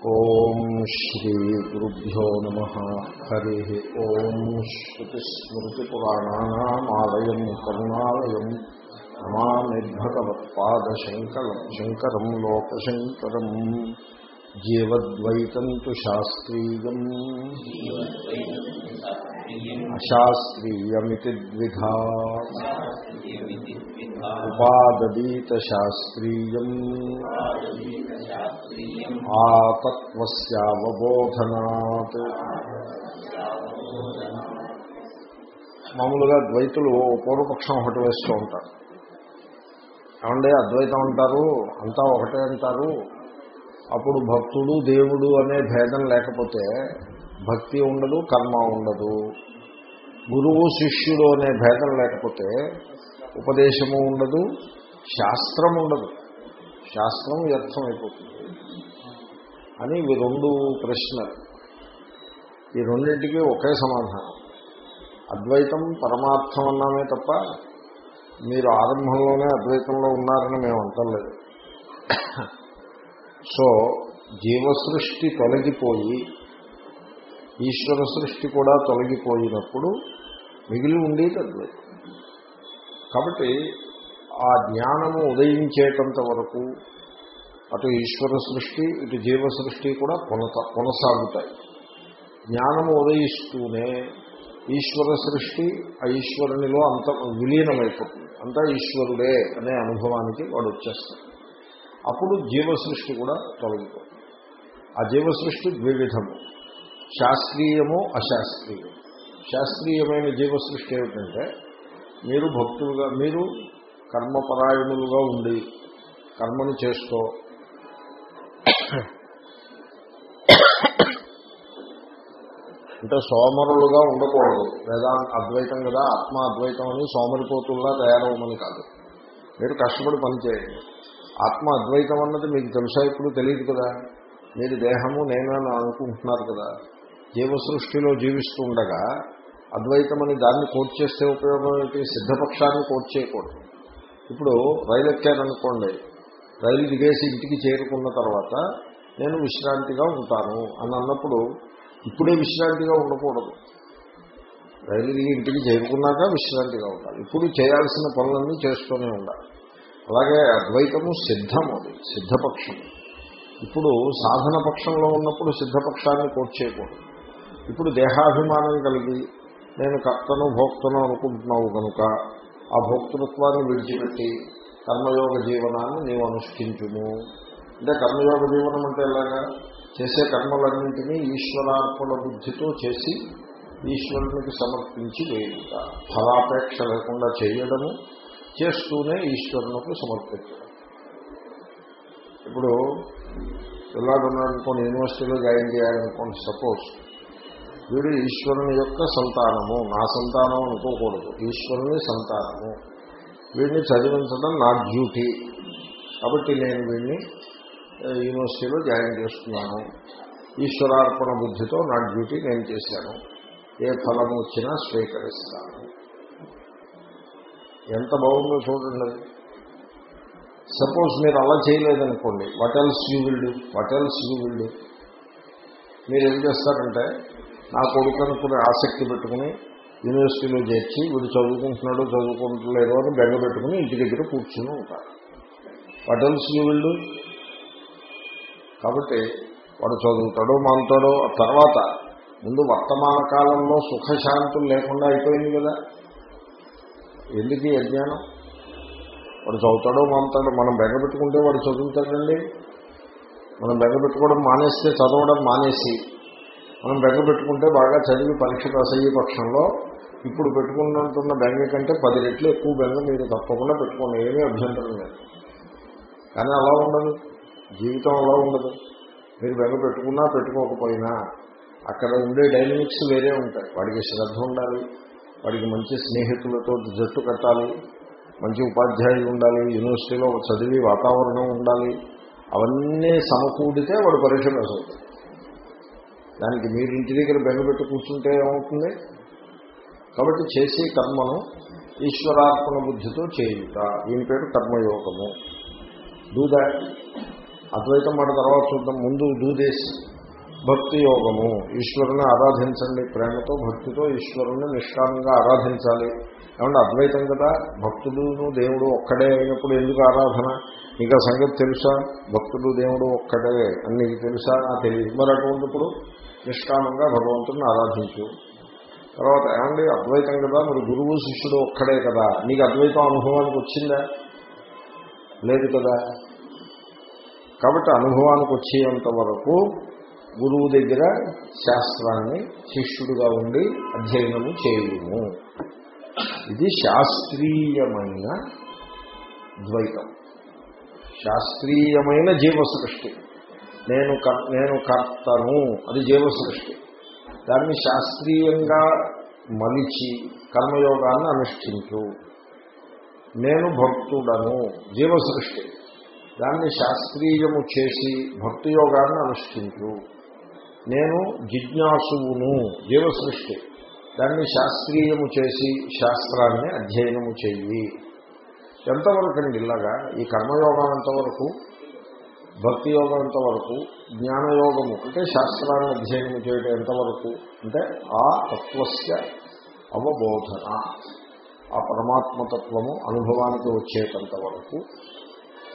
ॐ श्रीगुरुभ्यो नमः। हरिः ॐ श्रुतिस्मृतिपुराणानामालयम् करुणालयम् नमामि भगवत्पादशङ्करम् शङ्करम् लोकशङ्करम् जीवद्वैतम् तु शास्त्रीयम्। अशास्त्रीयमिति द्विधा। उपाददीतशास्त्रीयम्। ఆతత్వస్యావబోధనాత్ మామూలుగా ద్వైతులు పూర్వపక్షం ఒకటి వేస్తూ ఉంటారు. ఏమంటే అద్వైతం అంటారు అంతా ఒకటే అంటారు. అప్పుడు భక్తుడు దేవుడు అనే భేదం లేకపోతే భక్తి ఉండదు కర్మ ఉండదు. గురువు శిష్యుడు అనే భేదం లేకపోతే ఉపదేశము ఉండదు శాస్త్రం ఉండదు. శాస్త్రం వ్యర్థమైపోతుంది. అని ఇవి రెండు ప్రశ్నలు. ఈ రెండింటికి ఒకే సమాధానం. అద్వైతం పరమార్థం అన్నామే తప్ప మీరు ఆరంభంలోనే అద్వైతంలో ఉన్నారని మేము అంటలేదు సో జీవసృష్టి తొలగిపోయి ఈశ్వర సృష్టి కూడా తొలగిపోయినప్పుడు మిగిలి ఉండేది అద్వైతం. కాబట్టి ఆ జ్ఞానము ఉదయించేటంత వరకు అటు ఈశ్వర సృష్టి ఇటు జీవ సృష్టి కూడా కొనత కొనసాగుతాయి. జ్ఞానము ఉదయిస్తూనే ఈశ్వర సృష్టి ఆ ఈశ్వరునిలో అంత విలీనమైపోతుంది. అంతా ఈశ్వరుడే అనే అనుభవానికి వాడు వచ్చేస్తాడు. అప్పుడు జీవ సృష్టి కూడా తొలగిపోతుంది. ఆ జీవ సృష్టి ద్వివిధము. శాస్త్రీయము అశాస్త్రీయము. శాస్త్రీయమైన జీవ సృష్టి ఏమిటంటే మీరు భక్తులుగా మీరు కర్మపరాయణులుగా ఉండి కర్మను చేస్తూ అంటే సోమరులుగా ఉండకూడదు. లేదా అద్వైతం కదా ఆత్మ అద్వైతం అని సోమరిపోతుల్లా తయారవమని కాదు. మీరు కష్టపడి పనిచేయండి ఆత్మ అద్వైతం అన్నది మీకు తెలుసా ఇప్పుడు? తెలియదు కదా. మీరు దేహము నేనని అనుకుంటున్నారు కదా. జీవ సృష్టిలో జీవిస్తూ ఉండగా అద్వైతం అని దాన్ని కోట్ చేస్తే ఉపయోగం ఏంటి సిద్ధపక్షాన్ని కోట్ చేయకూడదు. ఇప్పుడు రైలు ఎక్కారనుకోండి రైలు దిగేసి ఇంటికి చేరుకున్న తర్వాత నేను విశ్రాంతిగా ఉంటాను అని అన్నప్పుడు ఇప్పుడే విశ్రాంతిగా ఉండకూడదు. రైలు దిగి ఇంటికి చేరుకున్నాక విశ్రాంతిగా ఉండాలి ఇప్పుడు చేయాల్సిన పనులన్నీ చేస్తూనే ఉండాలి. అలాగే అద్వైతము సిద్ధం అది సిద్ధపక్షం. ఇప్పుడు సాధన పక్షంలో ఉన్నప్పుడు సిద్ధపక్షాన్ని కోట్ చేయకూడదు. ఇప్పుడు దేహాభిమానం కలిగి నేను కర్తను భోక్తను అనుకుంటున్నావు కనుక ఆ భోక్తృత్వాన్ని విడిచిపెట్టి కర్మయోగ జీవనాన్ని నీవు అనుష్ఠించుము. అంటే కర్మయోగ జీవనం అంటే ఎలాగా? చేసే కర్మలన్నింటినీ ఈశ్వరార్పణ బుద్ధితో చేసి ఈశ్వరునికి సమర్పించి వేయుట. ఫలాపేక్ష లేకుండా చేయడము చేస్తూనే ఈశ్వరునికి సమర్పించడం. ఇప్పుడు పిల్లాడున్నాడనుకోండి యూనివర్సిటీలో జాయిన్ చేయాలనుకోండి సపోజ్ వీడు ఈశ్వరుని యొక్క సంతానము. నా సంతానం అనుకోకూడదు. ఈశ్వరుని సంతానము. వీడిని చదివించడం నా డ్యూటీ. కాబట్టి నేను వీడిని యూనివర్సిటీలో జాయిన్ చేస్తున్నాను. ఈశ్వరార్పణ బుద్ధితో నా డ్యూటీ నేను చేశాను. ఏ ఫలం వచ్చినా స్వీకరిస్తాను. ఎంత బాగుందో చూడండి. సపోజ్ మీరు అలా చేయలేదనుకోండి what else you will do what else you will do మీరు ఏం చేస్తారంటే నా కొడుకు అనుకునే ఆసక్తి పెట్టుకుని యూనివర్సిటీలో చేర్చి వీడు చదువుకుంటున్నాడు చదువుకుంటలేడు అని బెంగ పెట్టుకుని ఇంటి దగ్గర కూర్చుని ఉంటారు. వాట్ ఎల్స్ యూ విల్ కాబట్టి వాడు చదువుతాడో మానుతాడో తర్వాత ముందు వర్తమాన కాలంలో సుఖశాంతులు లేకుండా అయిపోయింది కదా. ఎందుకు అజ్ఞానం? వాడు చదువుతాడో మానుతాడో మనం బెంగ పెట్టుకుంటే వాడు చదువుతాడండి? మనం బెంగ పెట్టుకోవడం మానేస్తే చదవడం మానేసి మనం బెంగ పెట్టుకుంటే బాగా చదివి పరీక్ష పాస్ అయ్యే పక్షంలో ఇప్పుడు పెట్టుకుంటున్న బెంగ కంటే పది రెట్లు ఎక్కువ బెంగ మీరు తప్పకుండా పెట్టుకోండి. ఏమీ అభ్యంతరం లేదు. కానీ అలా ఉండదు. జీవితం అలా ఉండదు. మీరు బెంగ పెట్టుకున్నా పెట్టుకోకపోయినా అక్కడ ఉండే డైనమిక్స్ వేరే ఉంటాయి. వాడికి శ్రద్ధ ఉండాలి. వాడికి మంచి స్నేహితులతో జట్టు కట్టాలి. మంచి ఉపాధ్యాయులు ఉండాలి. యూనివర్సిటీలో చదివి వాతావరణం ఉండాలి. అవన్నీ సమకూడితే వాడు పరీక్ష పాస్ అవుతాడు. దానికి మీరు ఇంటి దగ్గర బెంగపెట్టి కూర్చుంటే ఏమవుతుంది? కాబట్టి చేసే కర్మను ఈశ్వరార్పణ బుద్ధితో చేయుట. దీని పేరు కర్మయోగము. డూ దాట్ అద్వైతం మాట తర్వాత చూద్దాం. ముందు దూదేసి భక్తి యోగము. ఈశ్వరుని ఆరాధించండి. ప్రేమతో భక్తితో ఈశ్వరుని నిష్కామంగా ఆరాధించాలి. ఏమంటే అద్వైతం కదా? భక్తుడును దేవుడు ఒక్కడే అయినప్పుడు ఎందుకు ఆరాధన? ఇంకా సంగతి తెలుసా? భక్తుడు దేవుడు ఒక్కడే. అని నీకు తెలుసా? నాకు తెలియదు. మరి అటువంటిప్పుడు నిష్కామంగా భగవంతుడిని ఆరాధించు. తర్వాత ఏమండి అద్వైతం కదా మరి గురువు శిష్యుడు ఒక్కడే కదా నీకు అద్వైతం అనుభవానికి వచ్చిందా? లేదు కదా. కాబట్టి అనుభవానికి వచ్చేంత వరకు గురువు దగ్గర శాస్త్రాన్ని శిష్యుడుగా ఉండి అధ్యయనము చేయము. ఇది శాస్త్రీయమైన ద్వైతం. శాస్త్రీయమైన జీవసృష్టి. నేను నేను కర్తను. అది జీవసృష్టి. దాన్ని శాస్త్రీయంగా మలిచి కర్మయోగాన్ని అనుష్ఠించు. నేను భక్తుడను. జీవ సృష్టి దాన్ని శాస్త్రీయము చేసి భక్తి యోగాన్ని అనుష్ఠించు. నేను జిజ్ఞాసువును. జీవసృష్టి. దాన్ని శాస్త్రీయము చేసి శాస్త్రాన్ని అధ్యయనము చెయ్యి. ఎంతవరకు అండి ఇలాగా? ఈ కర్మయోగం ఎంతవరకు? భక్తి యోగం ఎంతవరకు? జ్ఞానయోగము అంటే శాస్త్రాన్ని అధ్యయనం చేయడం ఎంతవరకు? అంటే ఆ తత్వస్య అవబోధన ఆ పరమాత్మతత్వము అనుభవానికి వచ్చేటంత వరకు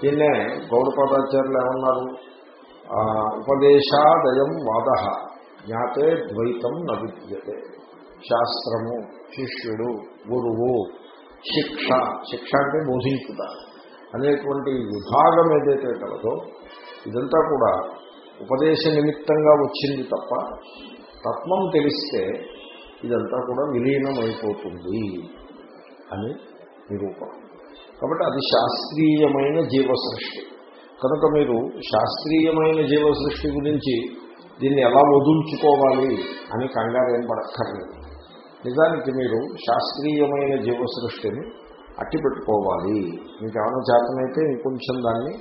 దీన్నే గౌడపాదాచార్యులు ఏమన్నారు? ఉపదేశాదయం వాద జ్ఞాతే ద్వైతం నవిద్యతే శాస్త్రము శిష్యుడు గురువు శిక్ష శిక్ష అంటే బోధించుట అనేటువంటి విభాగం ఏదైతే కలదో ఇదంతా కూడా ఉపదేశ నిమిత్తంగా వచ్చింది తప్ప తత్వం తెలిస్తే ఇదంతా కూడా విలీనమైపోతుంది అని నిరూపణ. కాబట్టి అది శాస్త్రీయమైన జీవసృష్టి. కనుక మీరు శాస్త్రీయమైన జీవ సృష్టి గురించి దీన్ని ఎలా వదులుచుకోవాలి అని కంగారు ఏం పడక్కర్లేదు. నిజానికి మీరు శాస్త్రీయమైన జీవసృష్టిని అట్టి పెట్టుకోవాలి మీకు ఏమైనా జాతమైతే ఇంకొంచెం దాన్ని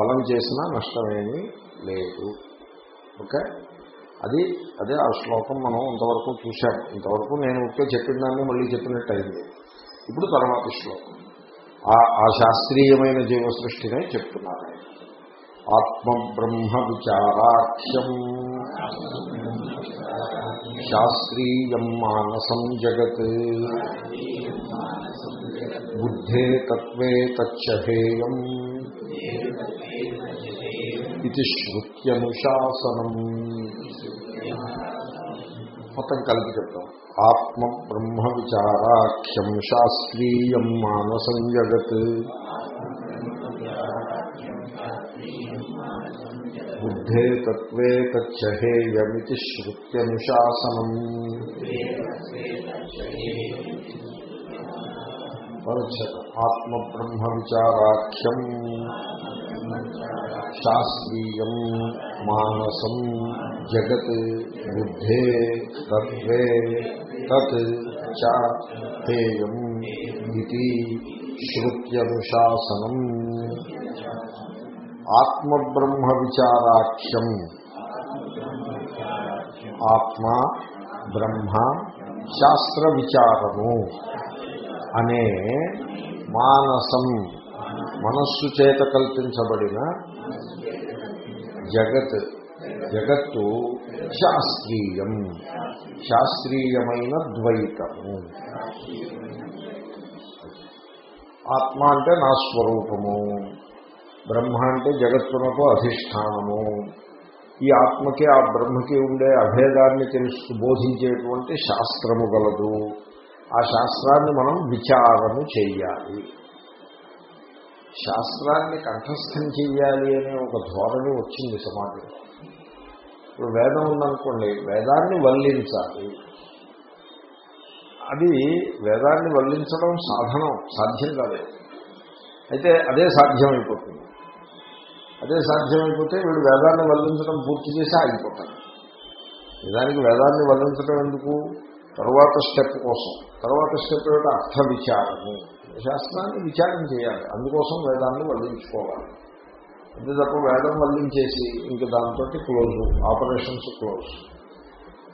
బలం చేసినా నష్టమేమీ లేదు. ఓకే? అది అదే ఆ శ్లోకం మనం ఇంతవరకు చూశాం. ఇంతవరకు నేను ఒకే చెప్పిన దాన్ని మళ్ళీ చెప్పినట్టు అయింది ఇప్పుడు తర్వాత శ్లోకం. ఆ ఆ శాస్త్రీయమైన జీవ సృష్టినే చెప్తున్నారు. ఆత్మ బ్రహ్మ విచారాఖ్యం శాస్త్రీయం మానసం జగత్. బుద్ధే తత్వే తచ్చహేయం ఇది శృత్యనుశాసనం మొత్తం కలిపి చెప్తాం. ఆత్మ బ్రహ్మ విచారాఖ్యం శాస్త్రీయం మానసం జగత్. బుద్ధే తత్వే తచ్చేయమితి శృత్యనుశాసనం పరచ్చత ఆత్మ బ్రహ్మ విచారాఖ్యం శాస్త్రీయం మానసం జగత్ బుద్ధే తత్వే తత్ చేయం ఇది శృత్యనుశాసనం. ఆత్మబ్రహ్మ విచారాఖ్యం ఆత్మ బ్రహ్మ శాస్త్ర విచారము అనే మానసం మనస్సు చేత కల్పించబడిన జగత్ జగత్తు శాస్త్రీయం శాస్త్రీయమైన ద్వైతము. ఆత్మ అంటే నా స్వరూపము బ్రహ్మ అంటే జగత్తునకు అధిష్టానము. ఈ ఆత్మకి ఆ బ్రహ్మకి ఉండే అభేదాన్ని తెలుసు బోధించేటువంటి శాస్త్రము గలదు. ఆ శాస్త్రాన్ని మనం విచారము చేయాలి శాస్త్రాన్ని కంఠస్థం చెయ్యాలి అనే ఒక ధోరణి వచ్చింది సమాజంలో. ఇప్పుడు వేదం ఉందనుకోండి వేదాన్ని వల్లించాలి. అది వేదాన్ని వల్లించడం సాధనం సాధ్యం కాదు. అయితే అదే సాధ్యమైపోతుంది. అదే సాధ్యమైపోతే వీడు వేదాన్ని వల్లించడం పూర్తి చేసి ఆగిపోతాడు. నిజానికి వేదాన్ని వల్లించడం ఎందుకు? తర్వాత స్టెప్ కోసం. తర్వాత స్టెప్ ఏమిటి? అర్థ విచారము శాస్త్రాన్ని విచారం చేయాలి. అందుకోసం వేదాన్ని వల్లించుకోవాలి. అంతే తప్ప వేదం వల్లించేసి ఇంక దాంతో క్లోజ్ ఆపరేషన్స్ క్లోజ్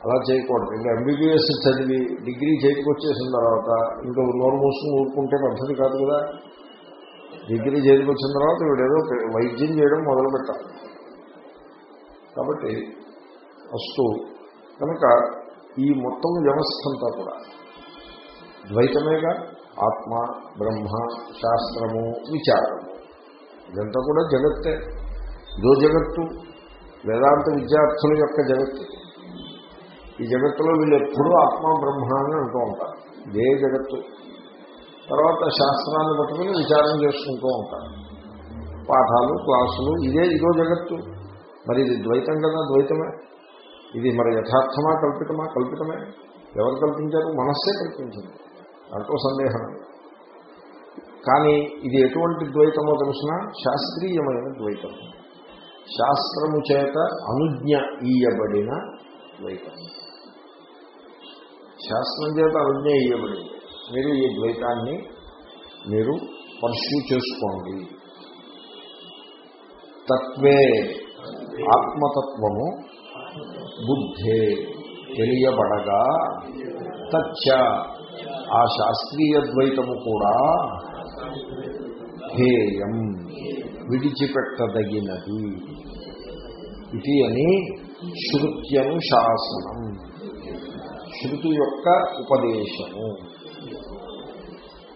అలా చేయకూడదు. ఇంకా ఎంబీబీఎస్ చదివి డిగ్రీ చేతికొచ్చేసిన తర్వాత ఇంకా నోరు మూసుకుని ఊరుకుంటే పద్ధతి కాదు కదా. డిగ్రీ చేతికొచ్చిన తర్వాత వీడేదో వైద్యం చేయడం మొదలు పెట్టాలి కాబట్టి ఫస్ట్ కనుక ఈ మొత్తం వ్యవస్థ అంతా కూడా. ద్వైతమేగా ఆత్మ బ్రహ్మ శాస్త్రము విచారము. ఇదంతా కూడా జగత్తే. ఇదో జగత్తు వేదాంత విద్యార్థుల యొక్క జగత్తు. ఈ జగత్తులో వీళ్ళు ఎప్పుడూ ఆత్మ బ్రహ్మ అని అంటూ ఉంటారు. ఇదే జగత్తు. తర్వాత శాస్త్రాన్ని పట్టుకుని విచారం చేసుకుంటూ ఉంటారు. పాఠాలు క్లాసులు ఇదే ఇదో జగత్తు. మరి ఇది ద్వైతం కదా ద్వైతమే. ఇది మరి యథార్థమా కల్పితమా? కల్పితమే. ఎవరు కల్పించారు? మనస్సే కల్పించింది. దాంట్లో సందేహం కానీ ఇది ఎటువంటి ద్వైతమో తెలిసిన? శాస్త్రీయమైన ద్వైతం. శాస్త్రము చేత అనుజ్ఞ ఇయ్యబడిన ద్వైతం. శాస్త్రం చేత అనుజ్ఞ ఇయ్యబడింది మీరు ఈ ద్వైతాన్ని మీరు పర్స్యూ చేసుకోండి. తత్వే ఆత్మతత్వము బుద్ధే తెలియబడగా తచ్చ. ఆ శాస్త్రీయ ద్వైతము కూడా హేయం విడిచిపెట్టదగినది. ఇది అని శృత్యను శాసనం. శృతి యొక్క ఉపదేశము.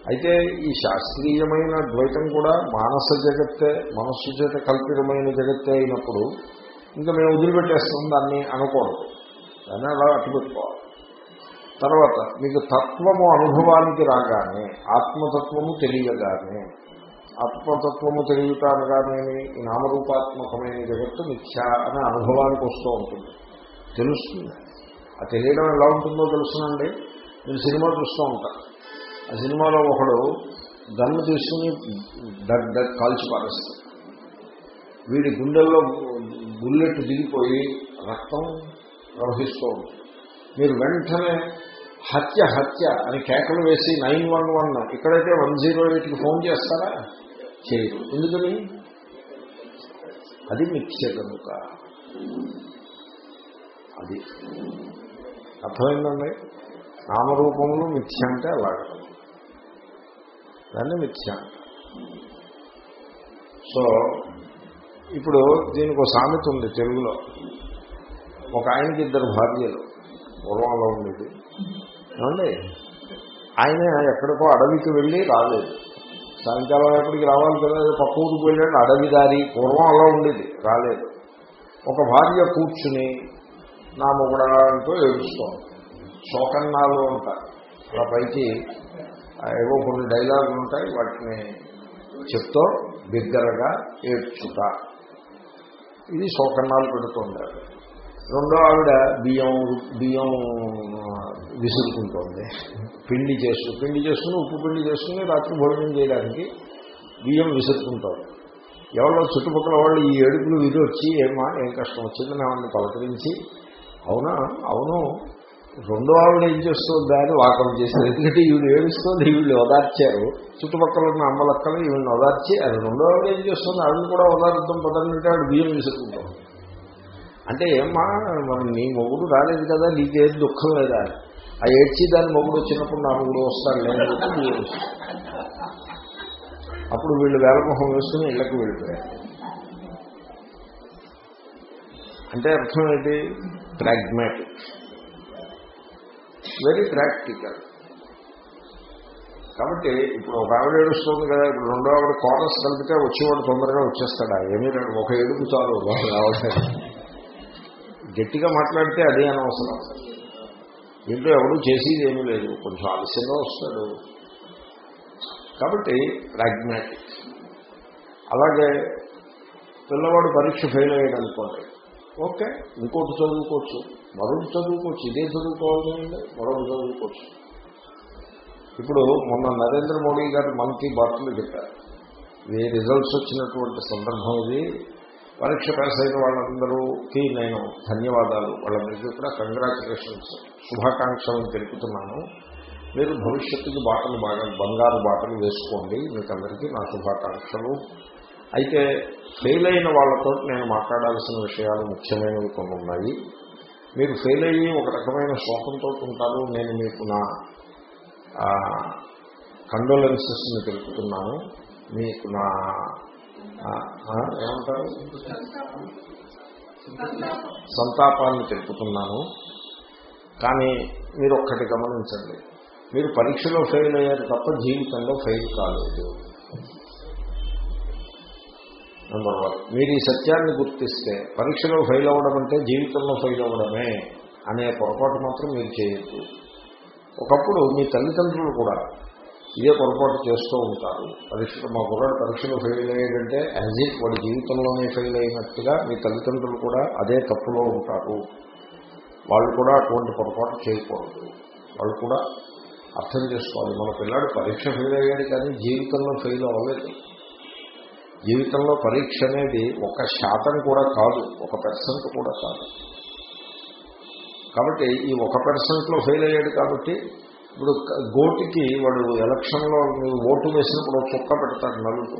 అయితే ఈ శాస్త్రీయమైన ద్వైతం కూడా మానస జగత్తే మనస్సు చేత కల్పితమైన జగత్తే అయినప్పుడు ఇంకా మేము వదిలిపెట్టేస్తాం దాన్ని అనకూడదు. దాన్ని అలా అట్టుపెట్టుకోవాలి తర్వాత మీకు తత్వము అనుభవానికి రాగానే ఆత్మతత్వము తెలియగానే ఆత్మతత్వము తెలియటానగానే ఈ నామరూపాత్మకమైన జగత్తు మిథ్య అనే అనుభవానికి వస్తూ ఉంటుంది. తెలుస్తుంది. ఆ తెలియడం ఎలా ఉంటుందో తెలుసునండి. మీరు సినిమా చూస్తూ ఉంటారు ఆ సినిమాలో ఒకడు గన్ను తీసుకుని డగ్ డగ్ కాల్చి పారేస్తాడు. వీడి గుండెల్లో బుల్లెట్ దిగిపోయి రక్తం ప్రవహిస్తూ ఉంటుంది మీరు వెంటనే హత్య హత్య అని కేకలు వేసి నైన్ వన్ వన్ ఇక్కడైతే వన్ జీరో ఎయిట్కి ఫోన్ చేస్తారా? చేయరు. ఎందుకని? అది మిథ్య కనుక అది అర్థమైందండి? నామరూపంలో మిథ్య అంటే అలాగే. దాన్ని మిథ్య. సో ఇప్పుడు దీనికి ఒక సామెత ఉంది తెలుగులో. ఒక ఆయనకి ఇద్దరు భార్యలు పూర్వంలో ఉండేది. ఏమండి? ఆయన ఎక్కడికో అడవికి వెళ్ళి రాలేదు. సాయంకాలం ఎప్పటికి రావాలి కదా పక్క ఊరికి వెళ్ళాడు అడవి దారి పూర్వం అలా ఉండేది రాలేదు. ఒక భార్య కూర్చుని నా మొగడంతో ఏడుస్తాం శోకన్నాలు అంటారు అలా పైకి ఏవో కొన్ని డైలాగులు ఉంటాయి వాటిని చెప్తూ బిగ్గరగా ఏడ్చుట ఇది శోకన్నాలు పెడుతోంది రెండో ఆవిడ బియ్యం బియ్యం విసురుకుంటోంది. పిండి చేస్తూ పిండి చేసుకుని ఉప్పు పిండి చేసుకుని రాత్రి భోజనం చేయడానికి బియ్యం విసురుకుంటోంది. ఎవరో చుట్టుపక్కల వాళ్ళు ఈ ఏడుపులు విధి వచ్చి ఏమా ఏం కష్టం వచ్చిందని ఆవిడని పలకరించి అవునా అవును రెండో ఆవిడ ఏం చేస్తుందా అని వాకం చేశారు ఎందుకంటే ఈవిడ ఏమిస్తుంది వీళ్ళు ఓదార్చారు. చుట్టుపక్కల ఉన్న అమ్మలక్కలు ఈవిడిని ఓదార్చి అది రెండో ఆవిడ ఏం చేస్తుంది? ఆవిడని కూడా ఓదార్ద్దాం పదంటే ఆవిడ బియ్యం విసుకుంటాం అంటే ఏమ్మా మరి నీ మొగుడు రాలేదు కదా నీకేం దుఃఖం లేదా? ఆ ఏడ్చి దాని మొగుడు వచ్చినప్పుడు నా మొగుడు వస్తాడు లేదు? అప్పుడు వీళ్ళు వేలమొహం వేసుకుని ఇళ్ళకు వెళ్ళిపోయారు. అంటే అర్థం ఏంటి? Pragmatic very practical. కాబట్టి ఇప్పుడు ఒక ఆవిడ ఏడుస్తుంది కదా ఇప్పుడు రెండో ఆవిడ కోరస్ కలిపితే వచ్చేవాడు తొందరగా వచ్చేస్తాడా? ఏమీ ఒక ఏడుపు చాలు గట్టిగా మాట్లాడితే అదే అనవసరం. దీంట్లో ఎవడు చేసేది ఏమీ లేదు కొంచెం ఆలస్యంగా వస్తాడు. కాబట్టి ప్రాగ్మాటిక్. అలాగే పిల్లవాడు పరీక్ష ఫెయిల్ అయ్యాడు అనుకోండి. ఓకే ఇంకోటి చదువుకోవచ్చు. మరొకటి చదువుకోవచ్చు ఇదే చదువుకోవాలండి మరొకటి చదువుకోవచ్చు. ఇప్పుడు మొన్న నరేంద్ర మోడీ గారు మనకి బాటలు చెప్పారు. ఈ రిజల్ట్స్ వచ్చినటువంటి సందర్భం ఇది. పరీక్ష పాస్ అయిన వాళ్ళందరూకి నేను ధన్యవాదాలు. వాళ్ళందరికీ కూడా కంగ్రాచులేషన్స్ శుభాకాంక్షలను తెలుపుతున్నాను. మీరు భవిష్యత్తుకి బాటలు బాగా బంగారు బాటలు వేసుకోండి. మీకు అందరికీ నా శుభాకాంక్షలు. అయితే ఫెయిల్ అయిన వాళ్ళతో నేను మాట్లాడాల్సిన విషయాలు ముఖ్యమైనవి కొన్ని ఉన్నాయి. మీరు ఫెయిల్ అయ్యి ఒక రకమైన శోకంతో ఉంటారు నేను మీకు నా కండోలెన్సెస్ని తెలుపుతున్నాను. మీకు నా ఏమంటారు? సంతాపాన్ని తెలుపుతున్నాను. కానీ మీరు ఒక్కటి గమనించండి. మీరు పరీక్షలో ఫెయిల్ అయ్యారు తప్ప జీవితంలో ఫెయిల్ కాలేదు. నెంబర్ వన్ మీరు ఈ సత్యాన్ని గుర్తిస్తే పరీక్షలో ఫెయిల్ అవ్వడం అంటే జీవితంలో ఫెయిల్ అవ్వడమే అనే పొరపాటు మాత్రం మీరు చేయొద్దు. ఒకప్పుడు మీ తల్లిదండ్రులు కూడా ఇదే పొరపాటు చేస్తూ ఉంటారు. పరీక్ష మా కుర్రాడు పరీక్షలో ఫెయిల్ అయ్యాడంటే యాజ్ ఇట్ వాడి జీవితంలోనే ఫెయిల్ అయినట్టుగా మీ తల్లిదండ్రులు కూడా అదే తప్పులో ఉంటారు. వాళ్ళు కూడా అటువంటి పొరపాటు చేయకూడదు. వాళ్ళు కూడా అర్థం చేసుకోవాలి. మన పిల్లాడు పరీక్ష ఫెయిల్ అయ్యాడు కానీ జీవితంలో ఫెయిల్ అవ్వలేదు. జీవితంలో పరీక్ష అనేది ఒక శాతం కూడా కాదు ఒక పర్సెంట్ కూడా కాదు. కాబట్టి ఈ ఒక పర్సెంట్లో ఫెయిల్ అయ్యాడు కాబట్టి ఇప్పుడు గోటికి వాడు ఎలక్షన్లో మీరు ఓటు వేసినప్పుడు చుక్క పెడతాడు నలుగు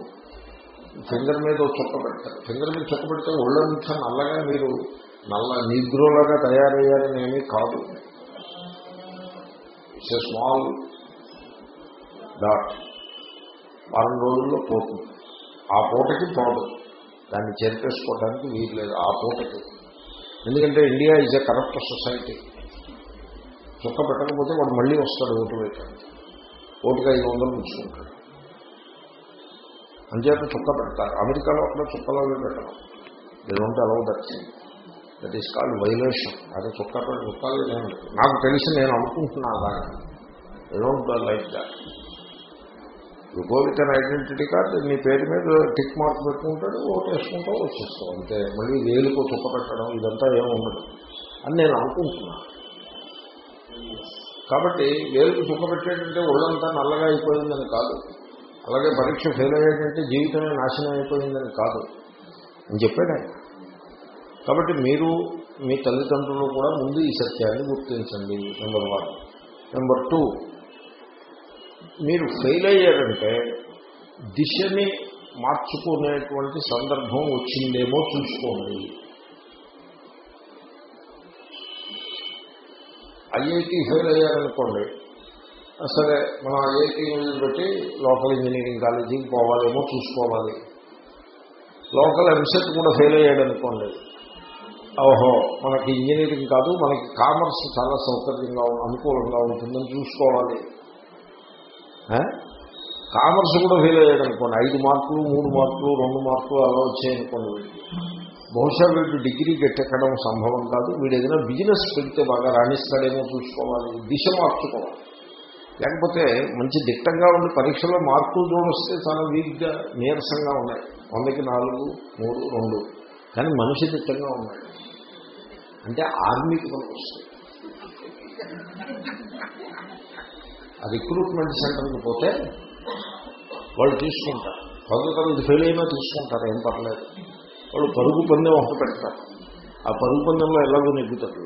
ఫింగర్ మీద ఒక చుక్క పెడతారు. ఫింగర్ మీద చుక్క పెడితే ఒళ్ళంతా నల్లగా మీరు నల్ల నిగ్రోలాగా తయారయ్యారని ఏమీ కాదు. ఇట్స్ స్మాల్ డాట్ వారం రోజుల్లో పోతుంది. ఆ పూటకి పోదు దాన్ని చేర్పేసుకోవడానికి వీలు లేదు. ఆ పూటకి. ఎందుకంటే India is a corrupt society. చుక్క పెట్టకపోతే వాడు మళ్ళీ వస్తాడు ఓటు వేయటానికి. ఓటుగా ఐదు వందలు పుచ్చుకుంటాడు అంచేత చుక్క పెడతారు. అమెరికాలో అక్కడ చుక్కలో పెట్టడం లేదంటే allow that that is called violation అదే చుక్క చుక్కలు నాకు తెలిసి నేను అనుకుంటున్నా అలాగా don't like that go with an identity card నీ పేరు మీద టిక్ మార్క్ పెట్టుకుంటాడు ఓటు వేసుకుంటావు వచ్చేస్తావు అంతే. మళ్ళీ వేలుకో చుక్క పెట్టడం ఇదంతా ఏముండదు అని నేను అనుకుంటున్నా. కాబట్టి వేలుకు చుక్క పెట్టేటంటే ఒళ్ళంతా నల్లగా అయిపోయిందని కాదు. అలాగే పరీక్ష ఫెయిల్ అయ్యేటంటే జీవితమే నాశనం అయిపోయిందని కాదు. అని చెప్పాడు ఆయన. కాబట్టి మీరు మీ తల్లిదండ్రులు కూడా ముందు ఈ సత్యాన్ని గుర్తించండి నెంబర్ వన్ నెంబర్ టూ మీరు ఫెయిల్ అయ్యారంటే దిశని మార్చుకునేటువంటి సందర్భం వచ్చిందేమో చూసుకోండి. ఐఐటి ఫెయిల్ అయ్యారనుకోండి సరే మనం ఐఐటి పెట్టి లోకల్ ఇంజనీరింగ్ కాలేజీకి పోవాలేమో చూసుకోవాలి. లోకల్ ఎంసెట్ కూడా ఫెయిల్ అయ్యాడు అనుకోండి ఓహో మనకి ఇంజనీరింగ్ కాదు మనకి కామర్స్ చాలా సౌకర్యంగా అనుకూలంగా ఉంటుందని చూసుకోవాలి. కామర్స్ కూడా ఫెయిల్ అయ్యాడు అనుకోండి ఐదు మార్కులు మూడు మార్కులు రెండు మార్కులు అలా వచ్చాయనుకోండి. బహుశా వీడు డిగ్రీ గట్టెక్కడం సంభవం కాదు. వీడు ఏదైనా బిజినెస్ పెడితే బాగా రాణిస్తాడేమో చూసుకోవాలి. దిశ మార్చుకోవాలి. లేకపోతే మంచి దిట్టంగా ఉండి పరీక్షలో మార్కులు చూడొస్తే చాలా వీక్గా నీరసంగా ఉన్నాయి. వందకి నాలుగు మూడు రెండు. కానీ మనిషి దిట్టంగా ఉన్నాడు అంటే ఆర్మీకి మనకు వస్తుంది. రిక్రూట్మెంట్ సెంటర్కి పోతే వాళ్ళు తీసుకుంటారు. పరుగు తరగతి ఫెయిల్ అయినా తీసుకుంటారు ఏం పర్లేదు. వాళ్ళు పరుగు పందెం ఒకటి పెడతారు. ఆ పరుగు పందెంలో ఎలాగో నెగ్గుతారు.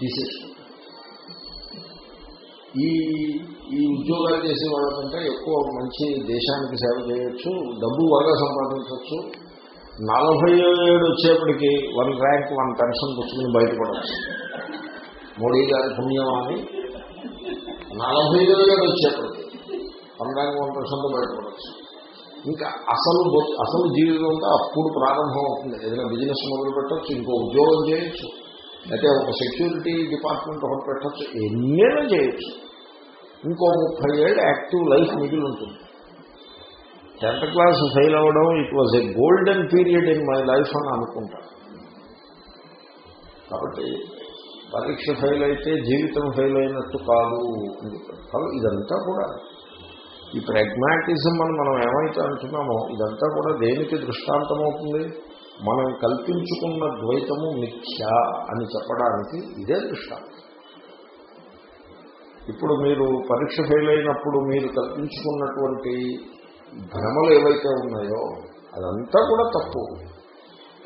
తీసేసుకుంటారు ఈ ఈ ఉద్యోగాలు చేసే వాళ్ళకంటే ఎక్కువ మంచి దేశానికి సేవ చేయొచ్చు డబ్బు బాగా సంపాదించవచ్చు నలభై ఏడు వచ్చేప్పటికి వన్ ర్యాంక్ వన్ పెన్షన్ పుచ్చుకుని బయటపడవచ్చు మోడీ గారి పుణ్యం అని నలభై ఏడు వచ్చేప్పటికి వన్ ర్యాంక్ వన్ బయటపడవచ్చు ఇంకా అసలు అసలు జీవితం అప్పుడు ప్రారంభం అవుతుంది. ఏదైనా బిజినెస్ మొదలు పెట్టచ్చు ఇంకో ఉద్యోగం చేయొచ్చు అయితే ఒక సెక్యూరిటీ డిపార్ట్మెంట్ ఒకటి పెట్టచ్చు ఎన్నైనా చేయొచ్చు. ఇంకో ముప్పై ఏళ్ళు యాక్టివ్ లైఫ్ మిగిలి ఉంటుంది. టెన్త్ క్లాస్ ఫెయిల్ అవ్వడం it was a golden period in my life అని అనుకుంటాను కాబట్టి పరీక్ష ఫెయిల్ అయితే జీవితం ఫెయిల్ అయినట్టు కాదు కాబట్టి ఇదంతా కూడా ఈ ప్రెగ్మాటిజం అని మనం ఏమైతే అంటున్నామో ఇదంతా కూడా దేనికి దృష్టాంతం అవుతుంది మనం కల్పించుకున్న ద్వైతము మిథ్య అని చెప్పడానికి ఇదే దృష్టాంతం. ఇప్పుడు మీరు పరీక్ష ఫెయిల్ అయినప్పుడు మీరు కల్పించుకున్నటువంటి భ్రమలు ఏవైతే ఉన్నాయో అదంతా కూడా తప్పు.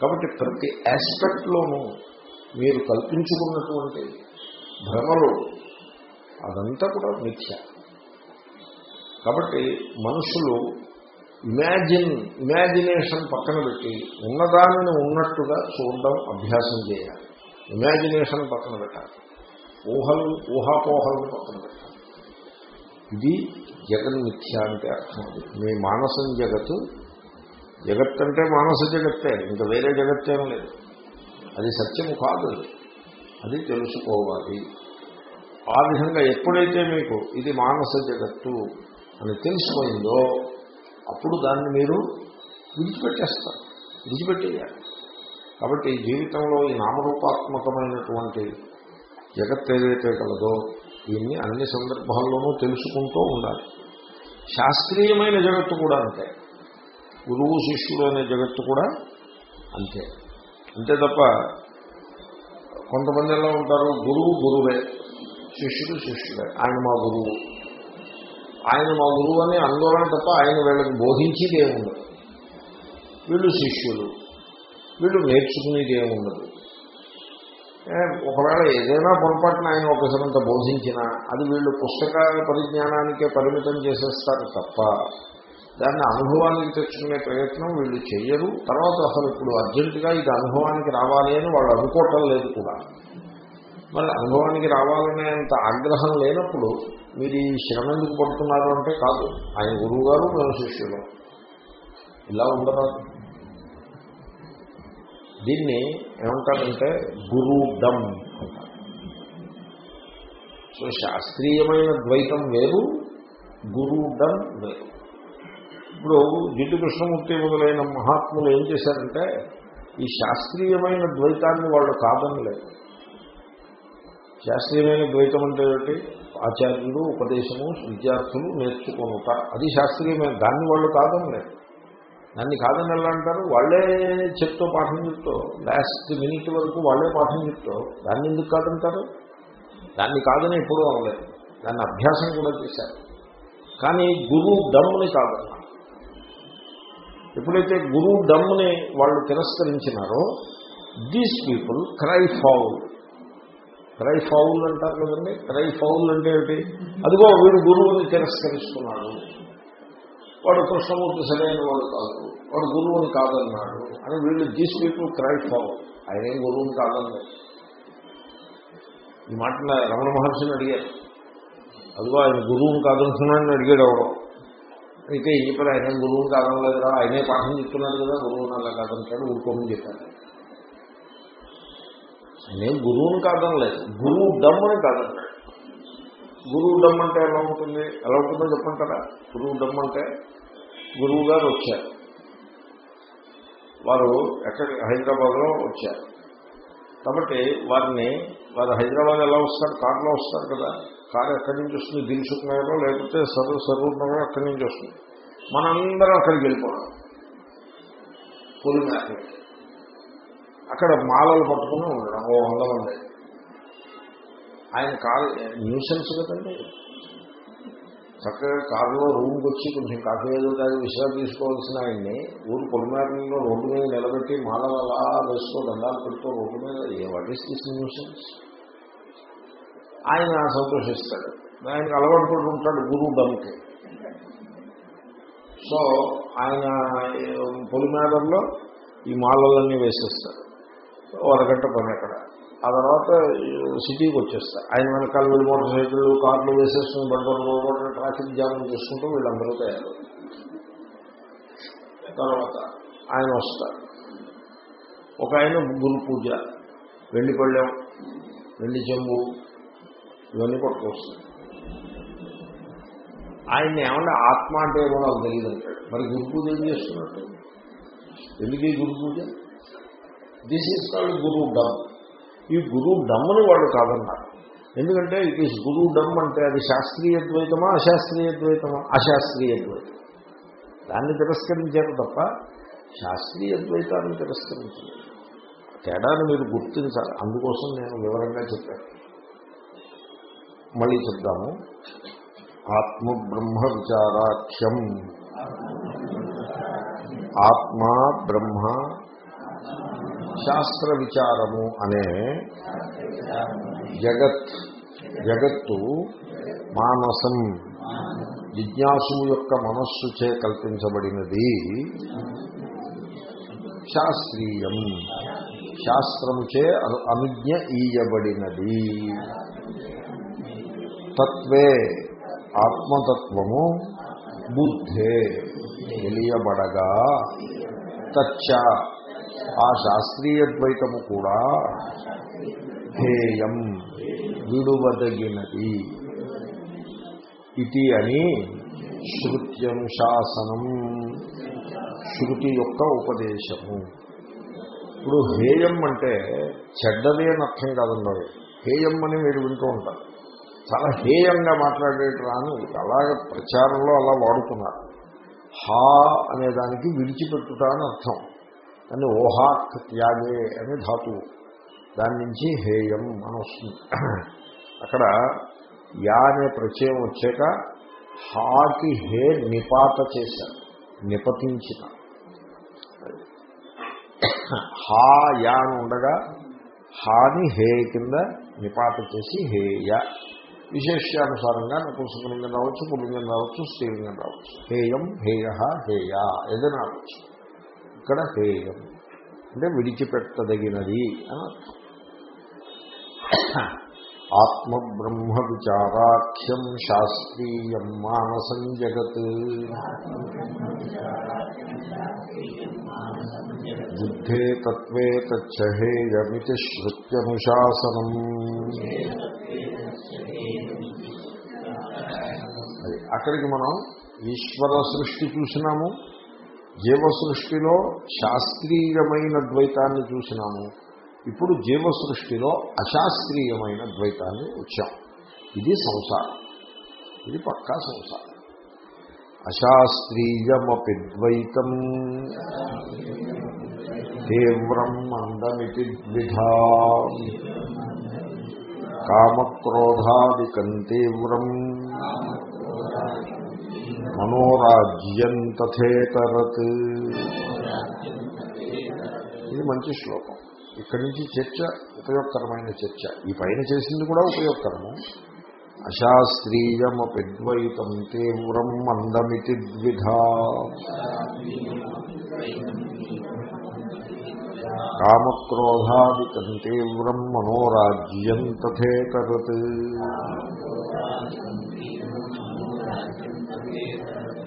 కాబట్టి ప్రతి ఆస్పెక్ట్లోనూ మీరు కల్పించుకున్నటువంటి భ్రమలు అదంతా కూడా మిథ్య. కాబట్టి మనుషులు ఇమాజిన్ ఇమాజినేషన్ పక్కన పెట్టి ఉన్నదానిని ఉన్నట్టుగా చూడడం అభ్యాసం చేయాలి. ఇమాజినేషన్ పక్కన పెట్టాలి. ఊహలు ఊహాపోహలను పక్కన పెట్టాలి. ఇది జగన్మిథ్య అంటే అర్థం మీ మానసం జగత్తు జగత్ అంటే మానస జగత్తే ఇంకా వేరే జగత్తేం లేదు. అది సత్యము కాదు. అది. తెలుసుకోవాలి. ఆ విధంగా ఎప్పుడైతే మీకు ఇది మానస జగత్తు అని తెలిసిపోయిందో అప్పుడు దాన్ని మీరు విడిచిపెట్టేస్తారు. విడిచిపెట్టేయాలి. కాబట్టి జీవితంలో ఈ నామరూపాత్మకమైనటువంటి జగత్ ఏదైతే కలదో దీన్ని అన్ని సందర్భాల్లోనూ తెలుసుకుంటూ ఉండాలి. శాస్త్రీయమైన జగత్తు కూడా అంతే. గురువు శిష్యుడు అనే జగత్తు కూడా అంతే. అంతే తప్ప కొంతమంది ఎలా ఉంటారు? గురువు గురువే. శిష్యుడు శిష్యుడే. ఆయన మా గురువు. ఆయన మా గురువు అని ఆందోళన తప్ప ఆయన వీళ్ళకి బోధించేది ఏముండదు. వీళ్ళు శిష్యులు. వీళ్ళు నేర్చుకునేది ఏముండదు. ఒకవేళ ఏదైనా పొరపాటున ఆయన ఒకసారంత బోధించినా అది వీళ్ళు పుస్తక పరిజ్ఞానానికే పరిమితం చేసేస్తారు తప్ప దాన్ని అనుభవానికి తెచ్చుకునే ప్రయత్నం వీళ్ళు చెయ్యరు. తర్వాత అసలు ఇప్పుడు అర్జెంటుగా ఇది అనుభవానికి రావాలి అని వాళ్ళు అనుకోవటం లేదు కూడా. మరి అనుభవానికి రావాలనే అంత ఆగ్రహం లేనప్పుడు మీరు ఈ శ్రమ ఎందుకు పడుతున్నారు అంటే కాదు. ఆయన గురువు గారు మేము శిష్యులు. ఇలా ఉండరాదు దీన్ని ఏమంటారంటే గురుడమ్ అంటారు. సో శాస్త్రీయమైన ద్వైతం వేరు గురుడమ్ వేరు. ఇప్పుడు జిడ్డు కృష్ణమూర్తి మొదలైన మహాత్ములు ఏం చేశారంటే ఈ శాస్త్రీయమైన ద్వైతాన్ని వాళ్ళు కాదనలేదు. శాస్త్రీయమైన ద్వైతం అంటే ఏమిటి? ఆచార్యులు ఉపదేశము విద్యార్థులు నేర్చుకొనుట. అది శాస్త్రీయమైన దాన్ని వాళ్ళు కాదనలేదు. దాన్ని కాదని ఎలా అంటారు. వాళ్ళే చెప్తూ పాఠం చెప్తూ లాస్ట్ మినిట్ వరకు వాళ్ళే పాఠం చెప్తూ దాన్ని ఎందుకు కాదంటారు? దాన్ని కాదని ఎప్పుడూ అనలేదు. దాన్ని అభ్యాసం కూడా చేశారు. కానీ గురువు డమ్ముని కాదు ఎప్పుడైతే గురువు డమ్ని వాళ్ళు తిరస్కరించినారో these people cry foul cry foul అంటారు కదండి? క్రై ఫౌల్ అంటే ఏమిటి? అదిగో వీడు గురువుని తిరస్కరిస్తున్నాడు. వాడు కృష్ణమూర్తి సరైన వాడు కాదు. వాడు గురువుని కాదన్నాడు అని వీళ్ళు దీస్ పీపుల్ క్రై ఫౌల్ ఆయన ఏం గురువుని కాదన్నాడు ఈ మాట రమణ మహర్షిని అడిగారు. అదిగో ఆయన గురువుని కాదంటున్నాడని అడిగాడు ఎవరో. అయితే ఈ పని ఆయన గురువుని గురువుని కాదనలేదురా ఆయనే పాఠం చెప్తున్నాడు కదా గురువుని అలా కాదంటాడు ఊరుకోమని చెప్పారు నేను గురువుని కాదనలేదు గురువు డమ్మని కాదన్నాడు గురువు డమ్ అంటే ఎలా ఉంటుంది? ఎలా ఉంటుందో చెప్పంటారా గురువు డమ్ అంటే గురువు గారు వచ్చారు. వారు ఎక్కడ హైదరాబాద్లో వచ్చారు. కాబట్టి వారిని వారు హైదరాబాద్ ఎలా వస్తారు? కార్లో వస్తారు కదా. కారు ఎక్కడి నుంచి వస్తుంది? దిల్సుఖ్ నగరం లేకపోతే సర్వ సరూర్ నగరం నుంచి వస్తుంది? మనందరం అక్కడికి వెళ్ళిపోవడం. పులి మార్కెట్ అక్కడ మాలలు పట్టుకుని ఉండడం. ఓ వంద మంది ఆయన కారు న్యూసెన్స్ కదండి? చక్కగా కారులో రూమ్కి వచ్చి కొంచెం కాఫీ ఏదో తాగి విశ్రాంతి తీసుకోవాల్సిన ఆయన్ని ఊరు పొలిమేరలో రోడ్డు మీద నిలబెట్టి మాలలు అలా వేసుకో దండాలు పెడుతూ రోడ్డు మీద ఏ వాట్ ఈస్ దిస్ న్యూసెన్స్ ఆయన సంతోషిస్తాడు. ఆయనకు అలవాటు పడి ఉంటాడు గురువు దమ్కి సో ఆయన పొలిమేరల్లో ఈ మాలలన్నీ వేసేస్తాడు. అరగంట పని అక్కడ. ఆ తర్వాత సిటీకి వచ్చేస్తారు ఆయన వెనకాల వీళ్ళు మోటార్ సైకిళ్ళు కార్లు వేసేసుకుని బడబడ ట్రాఫిక్ జామ్ చేసుకుంటూ వీళ్ళందరూ తయారు. తర్వాత ఆయన వస్తారు ఒక ఆయన గురు పూజ. వెండి పళ్ళెం వెండి చెంబు ఇవన్నీ పట్టుకొస్తారు ఆయన్ని ఏమన్నా ఆత్మ అంటే ఏమో నాకు తెలియదు అంటాడు. మరి గురు పూజ ఏం చేస్తున్నట్టు ఎందుకు ఈ గురు పూజ? This is called gurudom ఈ గురువు డమ్మని వాళ్ళు కాదన్నారు. ఎందుకంటే ఇట్ ఈస్ గురువు డమ్ అంటే అది శాస్త్రీయ ద్వైతమా అశాస్త్రీయ ద్వైతమా? అశాస్త్రీయ ద్వైతం. దాన్ని తిరస్కరించారు తప్ప శాస్త్రీయ ద్వైతాన్ని తిరస్కరించారు తేడాన్ని మీరు గుర్తించాలి. అందుకోసం నేను వివరంగా చెప్పాను. మళ్ళీ చెప్దాము. ఆత్మ బ్రహ్మ విచారాఖ్యం ఆత్మ బ్రహ్మ శాస్త్ర విచారము అనే జగత్ జగత్తు మానసం జిజ్ఞాసు యొక్క మనస్సు చే కల్పించబడినది. శాస్త్రీయం శాస్త్రముచే అను అనుజ్ఞ ఈయబడినది. తత్వే ఆత్మతత్వము బుద్ధే తెలియబడగా. తచ్చ ఆ శాస్త్రీయ ద్వైతము కూడా ధ్యేయం విడువదగినది. ఇది అని శృత్యనుశాసనం శృతి యొక్క ఉపదేశము. ఇప్పుడు హేయం అంటే చెడ్డది అని అర్థం కాదండి హేయం అని మీరు వింటూ ఉంటారు. చాలా హేయంగా మాట్లాడేట్రా అలాగే ప్రచారంలో అలా వాడుతున్నారు హా అనే దానికి విడిచిపెట్టుట అని అర్థం. అని ఓహాక్ త్యాగే అనే ధాతువు. దాని నుంచి హేయం అని వస్తుంది. అక్కడ యా అనే ప్రత్యయం వచ్చాక హాకి హే నిపాత చేశారు నిపతించిన. హా యా అని ఉండగా హాని హే కింద నిపాత చేసి హేయ విశేష్యానుసారంగా నపుంసకలింగం రావచ్చు పుల్లింగం రావచ్చు స్త్రీలింగం రావచ్చు హేయం హేయ హేయ ఏదైనా రావచ్చు ఇక్కడ హేయం. అంటే విడిచిపెట్టదగినది అని ఆత్మబ్రహ్మ విచారాఖ్యం శాస్త్రీయం మానసం జగత్. బుద్ధే తత్వే తచ్చహేయమితి శృత్యనుశాసనం. అక్కడికి మనం ఈశ్వర సృష్టి చూసినాము జీవ సృష్టిలో శాస్త్రీయమైన ద్వైతాన్ని చూసినాము. ఇప్పుడు జీవ సృష్టిలో అశాస్త్రీయమైన ద్వైతాన్ని వచ్చాం. ఇది సంసారం. ఇది పక్కా సంసారం. అశాస్త్రీయమపి ద్వైతం. తీవ్రం మందమితి ద్విధా. కామక్రోధాదికం తీవ్రం. మనోరాజ్యం తథేతరత్ ఇది మంచి శ్లోకం. ఇక్కడి నుంచి చర్చ ఉపయోగకరమైన చర్చ. ఈ పైన చేసింది కూడా ఉపయోగకరము. అశాస్త్రీయమపిద్వైతం తీవ్రం మందమితి ద్విధా. కామక్రోధాదికం తీవ్రం మనోరాజ్యం తథేతరత్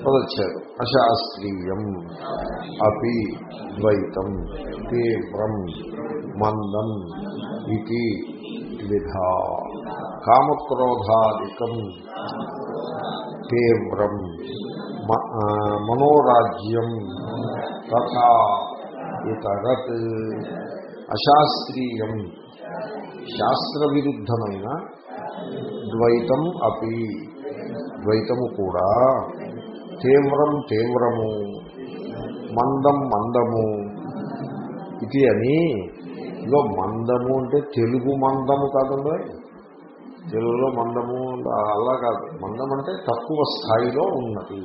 పదచ్చారు అశాస్త్రీయం. అపి ద్వైతం. తీవ్రం. మందం. ఇది విధా కామక్రోధాదికం తీవ్రం. మనోరాజ్యం. తథా. ఇతరత్. అశాస్త్రీయం. శాస్త్ర విరుద్ధమైన ద్వైతం అపి. ద్వైతము కూడా తీవ్రం తీవ్రము. మందం మందము. ఇది అని ఇదో మందము అంటే తెలుగు మందము కాదండి. తెలుగులో మందము అలా కాదు. మందం అంటే తక్కువ స్థాయిలో ఉన్నది.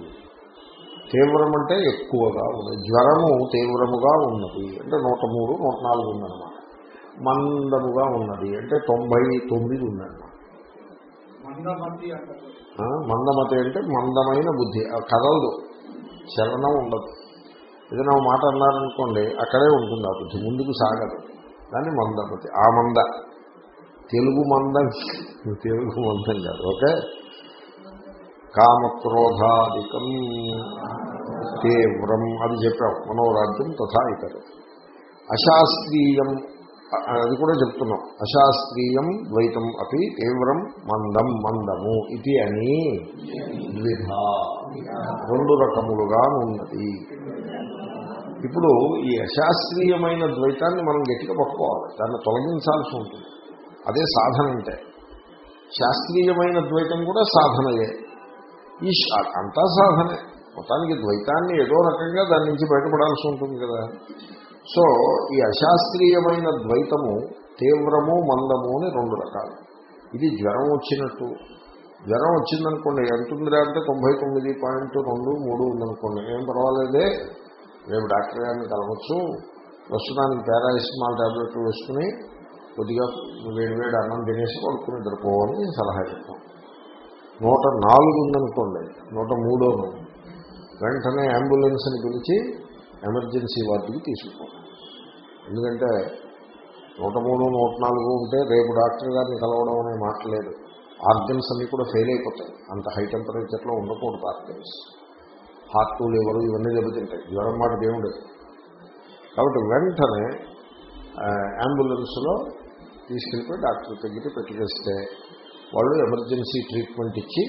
తీవ్రం అంటే ఎక్కువగా ఉన్నది. జ్వరము తీవ్రముగా ఉన్నది. అంటే నూట మూడు నూట నాలుగు ఉందన్నమాట. మందముగా ఉన్నది. అంటే తొంభై తొమ్మిది ఉందన్నమాట. మందమతి అంటే మందమైన బుద్ధి. కదలదు. చలనం ఉండదు. ఏదైనా మాట అన్నారనుకోండి అక్కడే ఉంటుంది ఆ బుద్ధి. ముందుకు సాగదు. దాన్ని మందమతి. ఆ మంద. తెలుగు మందం. తెలుగు మందం కాదు ఓకే? కామక్రోధాదికం తీవ్రం అది చెప్పాం. మనోరాజ్యం తథా ఇతరు. అశాస్త్రీయం అది కూడా చెప్తున్నాం. అశాస్త్రీయం ద్వైతం అపి తీవ్రం మందం మందము ఇది అని ద్విధ. రెండు రకములుగా ఉన్నది. ఇప్పుడు ఈ అశాస్త్రీయమైన ద్వైతాన్ని మనం గట్టిగా పట్టుకోవాలి. దాన్ని తొలగించాల్సి ఉంటుంది. అదే సాధన అంటే. శాస్త్రీయమైన ద్వైతం కూడా సాధనయే. ఈ అంతా సాధనే. మొత్తానికి ద్వైతాన్ని ఏదో రకంగా దాని నుంచి బయటపడాల్సి ఉంటుంది కదా. సో ఈ అశాస్త్రీయమైన ద్వైతము తీవ్రము మందము అని రెండు రకాలు. ఇది జ్వరం వచ్చినట్టు. జ్వరం వచ్చిందనుకోండి ఎంత ఉంది అంటే తొంభై తొమ్మిది పాయింట్ రెండు మూడు ఉందనుకోండి. ఏం పర్వాలేదే. రేపు డాక్టర్ గారిని కలవచ్చు. ప్రస్తుతానికి పారాసిటమాల్ టాబ్లెట్లు వేసుకుని కొద్దిగా వేడి వేడి అన్నం తినేసి పడుకుని నిద్రపోవాలని సలహా చెప్తాం. నూట నాలుగు ఉందనుకోండి నూట మూడోను వెంటనే అంబులెన్స్ని పిలిచి ఎమర్జెన్సీ వార్డుకి తీసుకుపోవాలి ఎందుకంటే నూట మూడు నూట నాలుగు ఉంటే రేపు డాక్టర్ గారిని కలవడం అనే మాట్లాడలేదు ఆర్గన్స్ అన్ని కూడా ఫెయిల్ అయిపోతాయి. అంత హై టెంపరేచర్లో ఉండకూడదు ఆర్గన్స్. హార్ట్ లివర్ ఇవన్నీ దెబ్బతింటాయి. జ్వరం మాట దేవుడు కాబట్టి వెంటనే అంబులెన్స్లో తీసుకెళ్ళిపోయి డాక్టర్ దగ్గరికి పెట్టుకేస్తే వాళ్ళు ఎమర్జెన్సీ ట్రీట్మెంట్ ఇచ్చి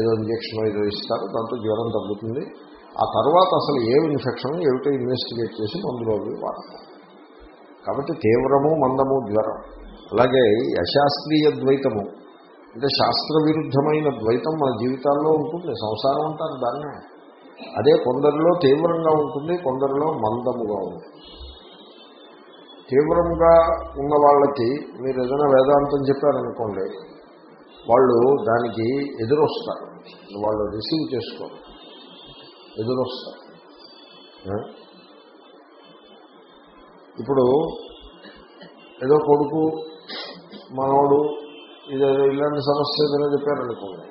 ఏదో ఇంజక్షన్ ఏదో ఇస్తారు దాంతో జ్వరం తగ్గుతుంది. ఆ తర్వాత అసలు ఏ ఇన్ఫెక్షన్ ఏమిటో ఇన్వెస్టిగేట్ చేసి మందులో వాడతాం. కాబట్టి తీవ్రము మందము జ్వరం. అలాగే అశాస్త్రీయ ద్వైతము. అంటే శాస్త్ర విరుద్ధమైన ద్వైతం మన జీవితాల్లో ఉంటుంది సంసారం అంటారు దాన్నే. అదే కొందరిలో తీవ్రంగా ఉంటుంది కొందరిలో మందముగా ఉంటుంది. తీవ్రంగా ఉన్న వాళ్ళకి మీరు ఏదైనా వేదాంతం చెప్పారనుకోండి వాళ్ళు దానికి ఎదురొస్తారు. వాళ్ళు రిసీవ్ చేసుకోరు. ఎదురొస్తారు. ఇప్పుడు ఏదో కొడుకు మనవాడు ఇదేదో ఇలాంటి సమస్య ఏదైనా చెప్పారనుకోండి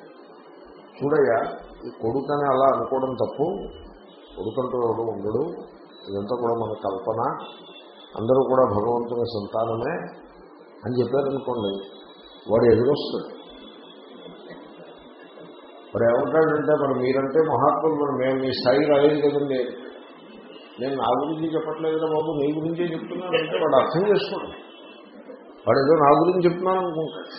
చూడయ్యా ఈ కొడుకని అలా అనుకోవడం తప్పు. కొడుకంటూ ఎవడు ఉండడు. ఇదంతా కూడా మన కల్పన. అందరూ కూడా భగవంతుని సంతానమే అని చెప్పారనుకోండి వాడు ఎదురొస్తాడు. మరి ఏమంటాడంటే మరి మీరంటే మహాత్ములు మరి మేము మీ స్థాయి రాలేదు కదండి. నేను నా గురించి చెప్పట్లేదు కదా బాబు నీ గురించే చెప్తున్నాను అంటే వాడు అర్థం చేసుకోడు. వాడు ఏదో నా గురించి చెప్తున్నాను అనుకుంటాడు.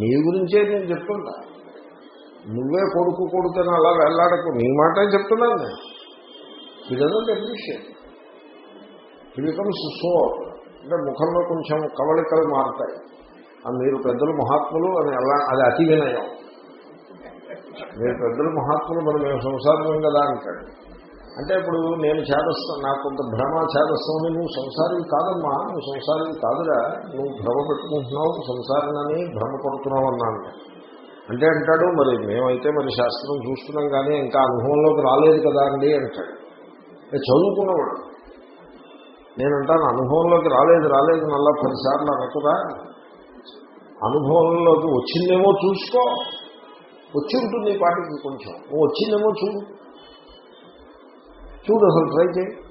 నీ గురించే నేను చెప్తుంటా నువ్వే కొడుకు కొడుకుని అలా వెళ్ళాడకు నీ మాటే చెప్తున్నాను నేను. ఇదేదో అప్రిషియేట్ ఇది బికమ్స్ సో అంటే ముఖంలో కొంచెం కవళికలు మారుతాయి. మీరు పెద్దలు మహాత్ములు అని అలా అది అతి వినయం మీరు పెద్దలు మహాత్ములు మరి మేము సంసారం కదా అంటాడు. అంటే ఇప్పుడు నేను చేదస్తాను నాకు కొంత భ్రమ చేదస్తామని నువ్వు సంసారం కాదమ్మా నువ్వు సంసారం కాదురా నువ్వు భ్రమ పెట్టుకుంటున్నావు సంసారనని భ్రమ పడుతున్నావు అన్నాను అంటే అంటాడు మరి మేమైతే మరి శాస్త్రం చూస్తున్నాం కానీ ఇంకా అనుభవంలోకి రాలేదు కదా అండి అంటాడు. నేను చదువుకున్నవాడు. నేనంటాను అనుభవంలోకి రాలేదు రాలేదు మళ్ళా పదిసార్లు అనకురా. అనుభవంలోకి వచ్చిందేమో చూసుకో. వచ్చి ఉంటుంది ఈ పాటికి కొంచెం. నువ్వు వచ్చిందేమో చూడు. చూడు అసలు ట్రై చేయి.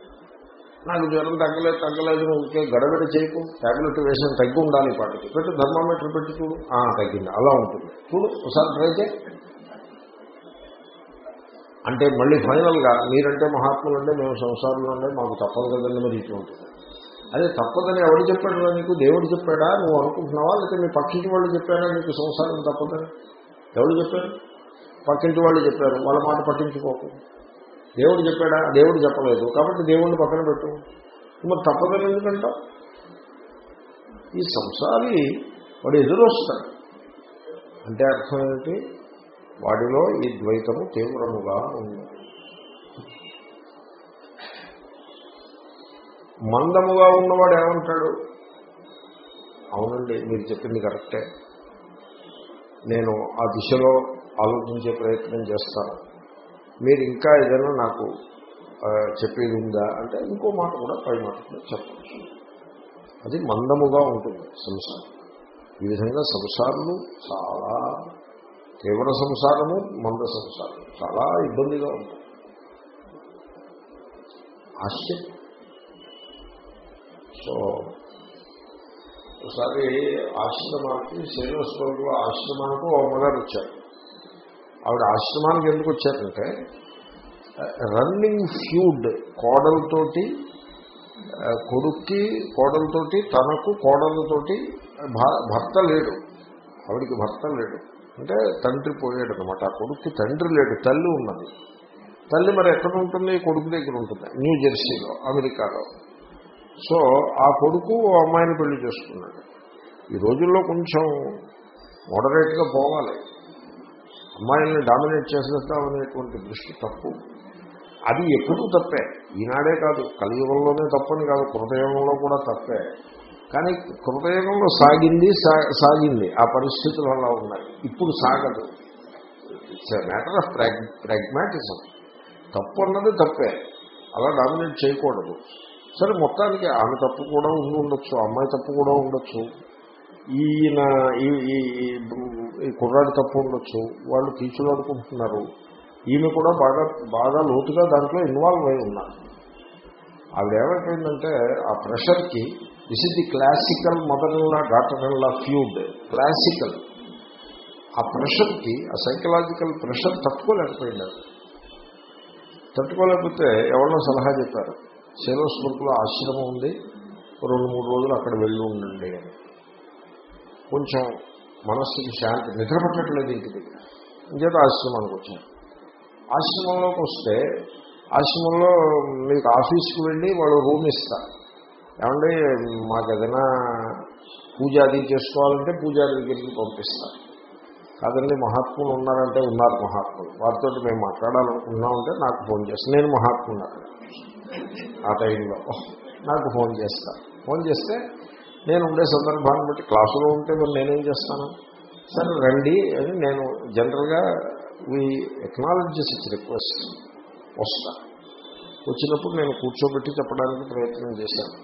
నాకు జ్వరం తగ్గలేదు తగ్గలేదు నువ్వుకే గడబిడ చేయకు. ట్యాబ్లెట్ వేసిన తగ్గి ఉండాలి ఈ పాటకి. పెట్టు థర్మామీటర్ పెట్టి చూడు. ఆ, తగ్గింది. అలా ఉంటుంది. చూడు ఒకసారి ట్రై చేయి. అంటే మళ్ళీ ఫైనల్గా మీరంటే మహాత్ములు అంటే మేము సంసారంలో ఉండే మాకు తప్పదు కదండి మరి ఇట్లా ఉంటుంది. అదే తప్పదని ఎవడు చెప్పాడు నీకు? దేవుడు చెప్పాడా? నువ్వు అనుకుంటున్నావా? లేకపోతే మీ పక్కింటి వాళ్ళు చెప్పాడా నీకు సంసారం తప్పదని? ఎవరు చెప్పారు? పక్కింటి వాళ్ళు చెప్పారు. వాళ్ళ మాట పట్టించుకోకు. దేవుడు చెప్పాడా? దేవుడు చెప్పలేదు. కాబట్టి దేవుడిని పక్కన పెట్టు. మరి తప్పదని ఎందుకంటావు? ఈ సంసారి వాడు ఎదురొస్తాడు. అంటే అర్థం ఏంటి వాడిలో ఈ ద్వైతము తీవ్రముగా ఉంది. మందముగా ఉన్నవాడు ఏమంటాడు? అవునండి మీరు చెప్పింది కరెక్టే. నేను ఆ దిశలో ఆలోచించే ప్రయత్నం చేస్తాను మీరు ఇంకా ఏదైనా నాకు చెప్పేది ఉందా అంటే ఇంకో మాట కూడా పై మాట కూడా చెప్పచ్చు. అది మందముగా ఉంటుంది సంసారం. ఈ విధంగా సంసారము చాలా తీవ్ర సంసారము మంద సంసారం చాలా ఇబ్బందిగా ఉంటుంది. ఆశ్చర్యం. సో ఒకసారి ఆశ్రమానికి శ్రీనివాసపురంలో ఆశ్రమానికి ఓ అమ్మగారు వచ్చారు. ఆవిడ ఆశ్రమానికి ఎందుకు వచ్చారంటే రన్నింగ్ ఫ్యూడ్ కోడలతోటి కొడుక్కి కోడలతోటి తనకు కోడలతోటి భ- భర్త లేడు. ఆవిడికి భర్త లేడు. అంటే తండ్రి పోయాడు అనమాట ఆ కొడుక్కి తండ్రి లేడు తల్లి ఉన్నది. తల్లి మరి ఎక్కడ ఉంటుంది? కొడుకు దగ్గర ఉంటుంది. న్యూ జెర్సీలో అమెరికాలో. సో ఆ కొడుకు ఓ అమ్మాయిని పెళ్ళి చేసుకున్నాడు. ఈ రోజుల్లో కొంచెం మోడరేట్గా పోవాలి. అమ్మాయిల్ని డామినేట్ చేసేస్తామనేటువంటి అనేటువంటి దృష్టి తప్పు. అది ఎప్పుడూ తప్పే. ఈనాడే కాదు. కలియుగంలోనే తప్పని కాదు. కృతయుగంలో కూడా తప్పే. కానీ కృతయుగంలో సాగింది సా- సాగింది. ఆ పరిస్థితులు అలా ఉన్నాయి. ఇప్పుడు సాగదు. ఇట్స్ మ్యాటర్ ఆఫ్ ప్రాగ్మాటిజం తప్పు అన్నది తప్పే. అలా డామినేట్ చేయకూడదు. సరే మొత్తానికి ఆమె తప్పు కూడా ఉండి ఉండొచ్చు అమ్మాయి తప్పు కూడా ఉండొచ్చు ఈయన ఈ ఈ- కుర్రాడి తప్పు ఉండొచ్చు వాళ్ళు తీర్చులాడుకుంటున్నారు ఈమె కూడా బాగా బాగా లోతుగా దాంట్లో ఇన్వాల్వ్ అయి ఉన్నారు ఆవిడ ఏమైపోయిందంటే ఆ ప్రెషర్కి దిస్ ఇస్ ది క్లాసికల్ మదర్లా ఇన్లా ఫ్యూడ్ క్లాసికల్ ఆ ప్రెషర్కి ఆ సైకలాజికల్ ప్రెషర్ తట్టుకోలేకపోయినారు. తట్టుకోలేకపోతే ఎవరో సలహా చెప్పారు. శైలస్మృతిలో ఆశ్రమం ఉంది. రెండు మూడు రోజులు అక్కడ వెళ్ళి ఉండండి అని. కొంచెం మనస్సుకి శాంతి నిద్రపట్టట్లేదు ఇంటి దగ్గర. ఇంకేత ఆశ్రమానికి వచ్చాను. ఆశ్రమంలోకి వస్తే ఆశ్రమంలో మీకు ఆఫీస్కి వెళ్ళి వాళ్ళు రూమ్ ఇస్తారు. ఏమంటే మాకు ఏదైనా పూజాది చేసుకోవాలంటే పూజారి దగ్గరికి పంపిస్తారు. కాదండి మహాత్ములు ఉన్నారంటే ఉన్నారు మహాత్ములు. వారితో మేము మాట్లాడాలనుకున్నామంటే నాకు ఫోన్ చేస్తాను నేను మహాత్ముడు అక్కడ. ఆ టైంలో. నాకు ఫోన్ చేస్తాను ఫోన్ చేస్తే నేను ఉండే సందర్భాన్ని బట్టి క్లాసులో ఉంటే మరి నేనేం చేస్తాను? సరే రండి అని నేను జనరల్గా వీ ఎక్నాలజీ ఇచ్చి రిక్వెస్ట్ వస్తా. వచ్చినప్పుడు నేను కూర్చోబెట్టి చెప్పడానికి ప్రయత్నం చేశాను.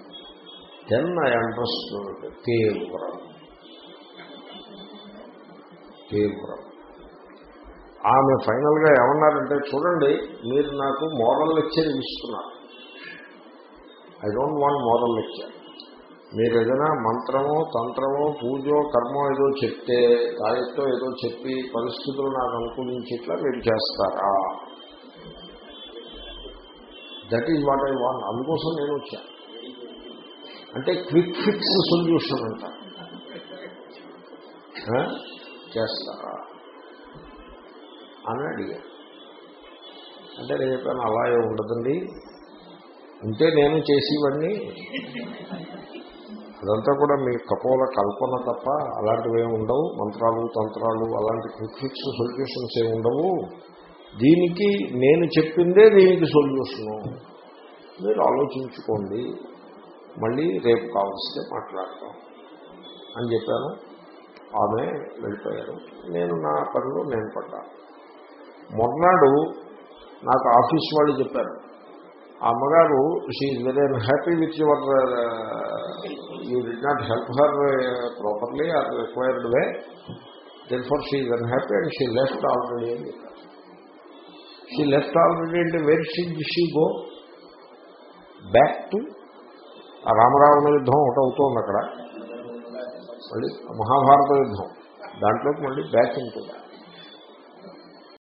దెన్ ఐ అండర్స్టూడ్ తీవ్రం తీవ్రం ఆమె ఫైనల్గా ఏమన్నారంటే చూడండి మీరు నాకు మోరల్ లెక్చర్ ఇస్తున్నారు. I don't want moral lecture మీరు ఏదైనా మంత్రమో తంత్రమో పూజో కర్మో ఏదో చెప్తే గాయత్తో ఏదో చెప్పి పరిస్థితులు నాకు అనుకూలించి ఇట్లా మీరు చేస్తారా? That is what I want అందుకోసం నేను వచ్చాను అంటే క్విక్ ఫిక్స్ సొల్యూషన్ అంట. చేస్తారా? అని అడిగాను అంటే నేను చెప్పాను అలా ఏ ఉండదండి. ఉంటే నేను చేసేవాడిని. అదంతా కూడా మీ కపోల కల్పన తప్ప అలాంటివి ఏమి ఉండవు. మంత్రాలు తంత్రాలు అలాంటి క్విక్ ఫిక్స్ సొల్యూషన్స్ ఏమి ఉండవు. దీనికి నేను చెప్పిందే దీనికి సొల్యూషను మీరు ఆలోచించుకోండి. మళ్ళీ రేపు కావలిస్తే మాట్లాడతాం. అని చెప్పాను. ఆమె వెళ్ళిపోయారు. నేను నా పనిలో నేను పడ్డాను. మొన్నాడు నాకు ఆఫీస్ వాళ్ళు చెప్పారు. ఆ అమ్మగారు she very happy with your you did not help her properly or required way then for she when happy and she left already అని షీ లెఫ్ట్ ఆల్రెడీ అంటే very she she go back to రామరావణ యుద్ధం ఒకటి అవుతోంది అక్కడ. మళ్ళీ మహాభారత యుద్ధం దాంట్లోకి మళ్ళీ బ్యాక్ ఉంటుంది